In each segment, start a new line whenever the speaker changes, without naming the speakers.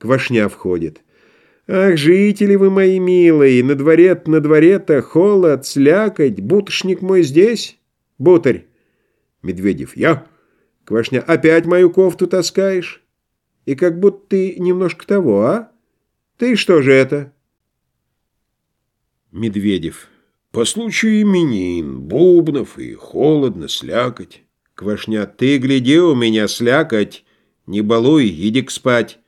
Квашня входит. «Ах, жители вы мои милые, на дворе на дворе-то холод, слякоть, бутышник мой здесь?» «Бутарь!» Медведев. «Я!» Квашня. «Опять мою кофту таскаешь?» «И как будто ты немножко того, а? Ты что же это?»
Медведев. «По случаю именин, бубнов и холодно, слякоть».
Квашня. «Ты гляди у меня, слякоть, не балуй, иди к спать».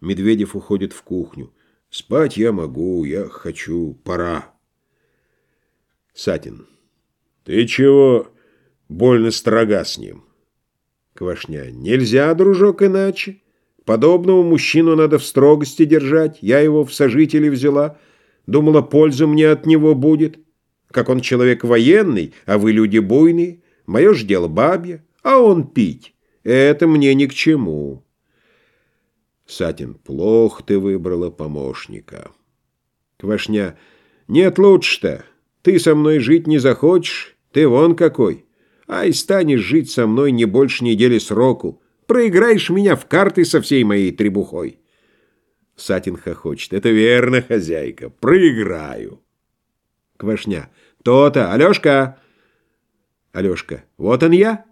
Медведев уходит в кухню. «Спать я могу, я хочу, пора». Сатин. «Ты чего больно строга с ним?» Квашня. «Нельзя, дружок, иначе. Подобного мужчину надо в строгости держать. Я его в сожители взяла. Думала, польза мне от него будет. Как он человек военный, а вы люди буйные. Мое ж дело бабье, а он пить. Это мне ни к чему». Сатин, плохо ты выбрала помощника. Квашня, нет лучше-то. Ты со мной жить не захочешь, ты вон какой. Ай, станешь жить со мной не больше недели сроку. Проиграешь меня в карты со всей моей требухой. Сатин хохочет. Это верно, хозяйка, проиграю. Квашня, то-то, Алешка. Алешка, вот он я.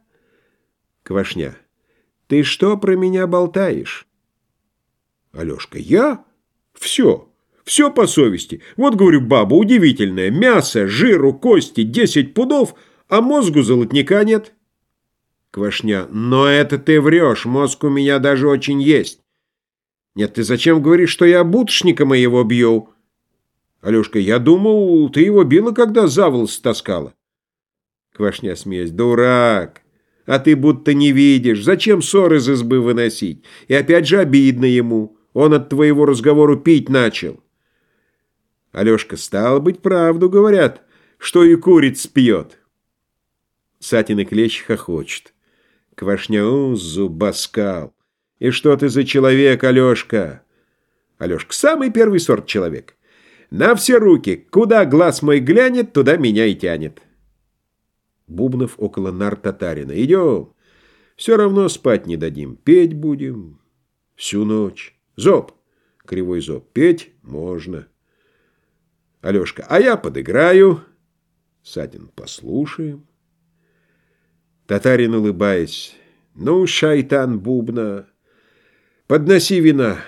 Квашня, ты что про меня болтаешь? Алешка, я? Все. Все по совести. Вот, говорю, баба удивительная. Мясо, жиру, кости, десять пудов, а мозгу золотника нет. Квашня, но это ты врешь, мозг у меня даже очень есть. Нет, ты зачем говоришь, что я бутшника моего бью? Алешка, я думал, ты его била, когда за волосы таскала. Квашня, смеясь, дурак. А ты будто не видишь. Зачем ссоры из избы выносить? И опять же обидно ему. Он от твоего разговора пить начал. Алешка, стал быть, правду говорят, что и куриц пьет. Сатин и Клещ хохочет. Квашня, у. И что ты за человек, Алешка? Алешка, самый первый сорт человек. На все руки, куда глаз мой глянет, туда меня и тянет. Бубнов около нар татарина. Идем. Все равно спать не дадим, петь будем всю ночь. Зоб. Кривой зоб. Петь можно. Алешка. А я подыграю. Сатин. Послушаем. Татарин, улыбаясь. Ну, шайтан бубна, подноси вина.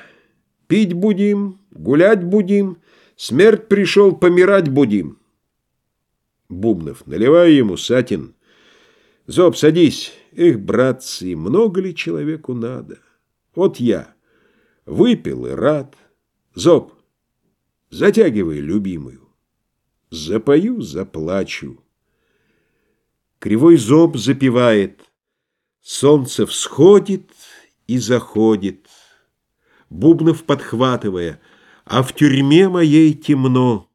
Пить будем, гулять будем, смерть пришел, помирать будем. Бубнов. Наливай ему, Сатин. Зоб, садись. Эх, братцы, много ли человеку надо? Вот я. Выпил и рад. Зоб, затягивай любимую. Запою, заплачу. Кривой зоб запевает. Солнце всходит и заходит. Бубнов подхватывая, а в тюрьме моей темно.